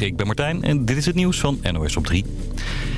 Ik ben Martijn en dit is het nieuws van NOS op 3.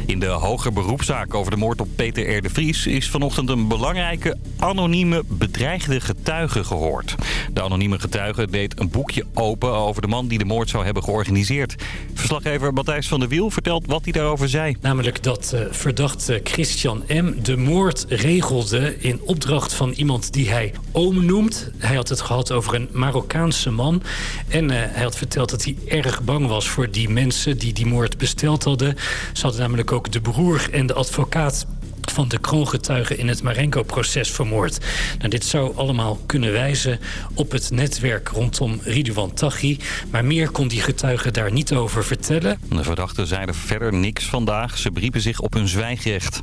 In de hoger beroepszaak over de moord op Peter R. de Vries... is vanochtend een belangrijke anonieme bedreigde getuige gehoord. De anonieme getuige deed een boekje open over de man die de moord zou hebben georganiseerd. Verslaggever Matthijs van der Wiel vertelt wat hij daarover zei. Namelijk dat uh, verdachte Christian M. de moord regelde in opdracht van iemand die hij oom noemt. Hij had het gehad over een Marokkaanse man. En uh, hij had verteld dat hij erg bang was voor die mensen die die moord besteld hadden. Ze hadden namelijk ook de broer en de advocaat van de kroongetuigen in het Marengo-proces vermoord. Nou, dit zou allemaal kunnen wijzen op het netwerk rondom Ridouan Taghi. Maar meer kon die getuigen daar niet over vertellen. De verdachten zeiden verder niks vandaag. Ze beriepen zich op hun zwijgrecht.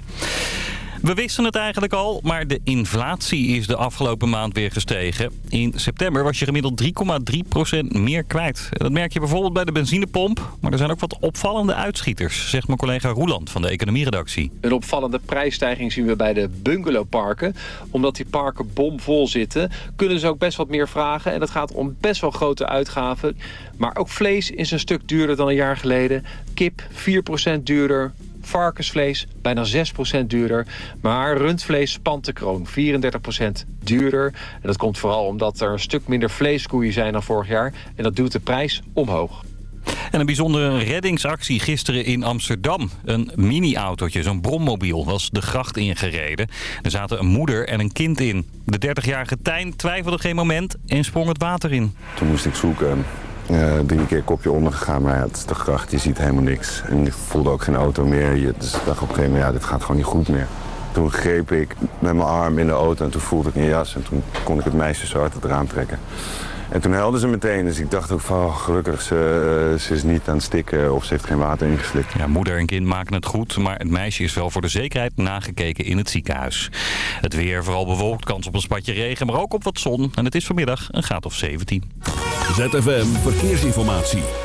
We wisten het eigenlijk al, maar de inflatie is de afgelopen maand weer gestegen. In september was je gemiddeld 3,3% meer kwijt. Dat merk je bijvoorbeeld bij de benzinepomp. Maar er zijn ook wat opvallende uitschieters, zegt mijn collega Roeland van de economieredactie. Een opvallende prijsstijging zien we bij de bungalowparken. Omdat die parken bomvol zitten, kunnen ze ook best wat meer vragen. En dat gaat om best wel grote uitgaven. Maar ook vlees is een stuk duurder dan een jaar geleden. Kip 4% duurder, varkensvlees bijna 6% duurder. Maar rundvlees spant de kroon 34% duurder. En dat komt vooral omdat er een stuk minder vleeskoeien zijn dan vorig jaar. En dat duwt de prijs omhoog. En een bijzondere reddingsactie gisteren in Amsterdam. Een mini-autootje, zo'n brommobiel, was de gracht ingereden. Er zaten een moeder en een kind in. De 30-jarige Tijn twijfelde geen moment en sprong het water in. Toen moest ik zoeken uh, drie keer kopje ondergegaan, maar het is de gracht, je ziet helemaal niks. En ik voelde ook geen auto meer, je, dus dacht op een gegeven moment, ja, dit gaat gewoon niet goed meer. Toen greep ik met mijn arm in de auto en toen voelde ik een jas en toen kon ik het meisje zo uit het raam trekken. En toen helde ze meteen, dus ik dacht ook van oh, gelukkig, ze, uh, ze is niet aan het stikken of ze heeft geen water ingeslikt. Ja, moeder en kind maken het goed, maar het meisje is wel voor de zekerheid nagekeken in het ziekenhuis. Het weer vooral bewolkt, kans op een spatje regen, maar ook op wat zon. En het is vanmiddag een graad of 17. ZFM Verkeersinformatie.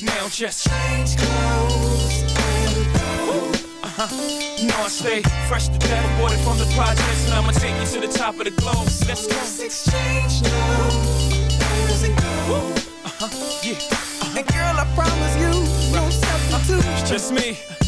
Now just change clothes uh-huh. You know I stay fresh to death, aborted from the projects, and I'ma take you to the top of the globe. Let's go. Let's exchange now. Uh-huh. Yeah. Uh -huh. And girl, I promise you, no substitute. It's just me.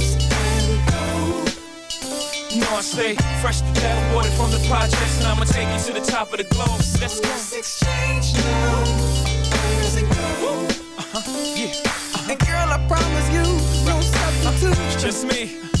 and know I I stay fresh to death, water from the projects, and I'ma take you to the top of the globe. Let's go. Let's exchange now. Years ago. Uh-huh, yeah. And girl, I promise you, no substitute. Just me.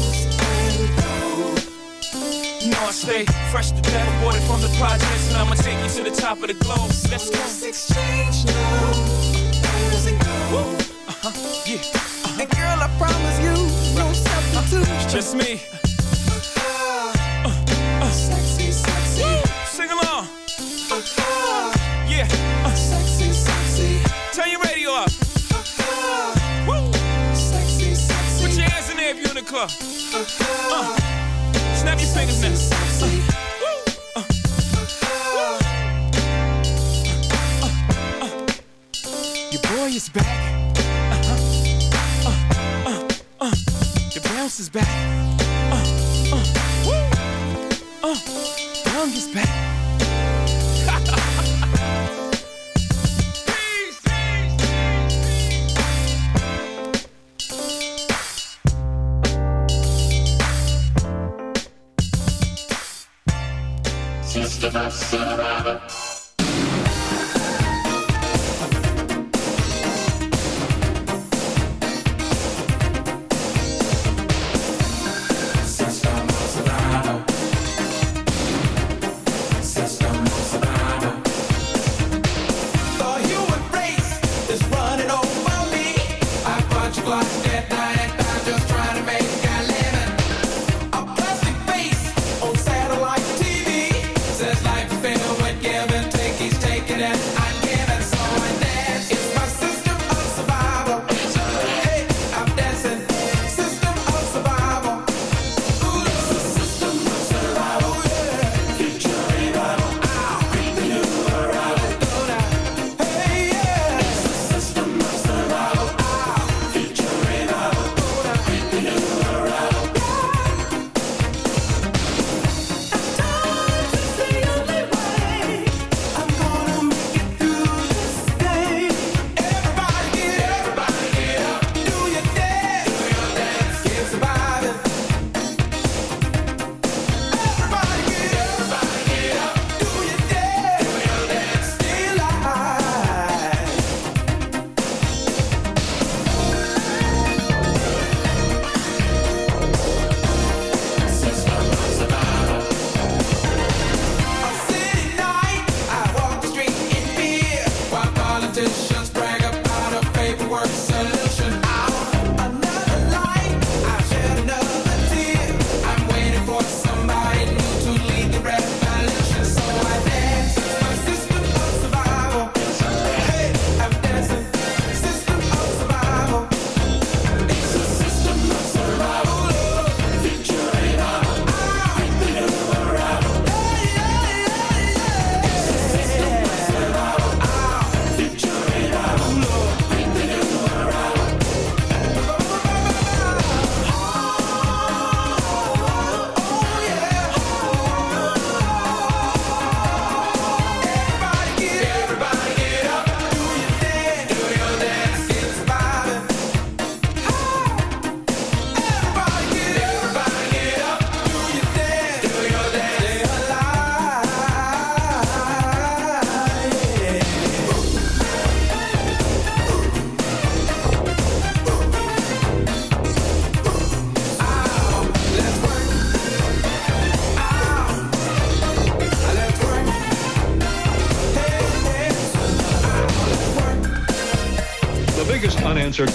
know I stay fresh to death, water from the projects, and I'ma take you to the top of the globe. Let's go. Let's exchange now. Ago. Uh-huh, yeah. And girl, I promise you, no substitute. It's just me. Sexy, sexy. Sing along. Yeah. Uh, Sexy, sexy. turn your radio up. Woo. Sexy, sexy. Put your hands in there if you're in the club. Uh, snap your fingers now. Your boy is back. The bounce is back. Uh, uh, woo. Uh, Young is back. The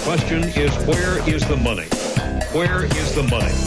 question is where is the money? Where is the money?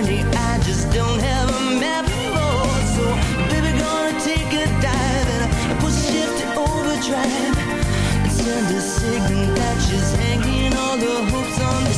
I just don't have a map. So, baby, gonna take a dive to overdrive and send a signal that she's hanging all the hopes on the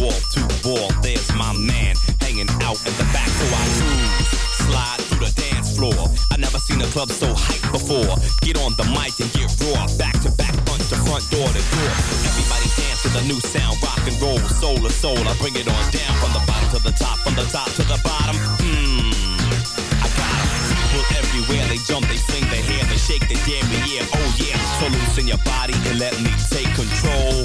wall to wall. There's my man hanging out in the back, so I lose. Slide through the dance floor. I never seen a club so hyped before. Get on the mic and get raw. Back to back, front to front, door to door. Everybody dance to the new sound, rock and roll, soul to soul. I bring it on down from the bottom to the top, from the top to the bottom. Mmm. I got. People everywhere, they jump, they sing, they hear, they shake, they damn me, yeah, oh yeah. So loosen your body and let me take control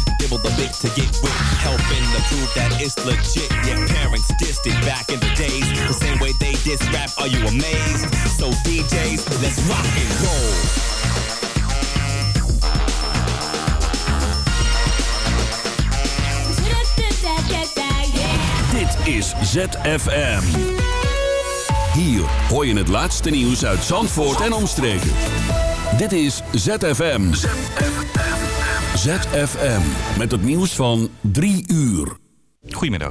dibble the bit to get with, helping to prove that it's legit. Your parents dissed it back in the days, the same way they diss rap. Are you amazed? So DJs, let's rock and roll. Dit is ZFM. Hier hoor je het laatste nieuws uit Zandvoort en omstreken. Dit is ZFM. ZFM. Met het nieuws van 3 uur. Goedemiddag,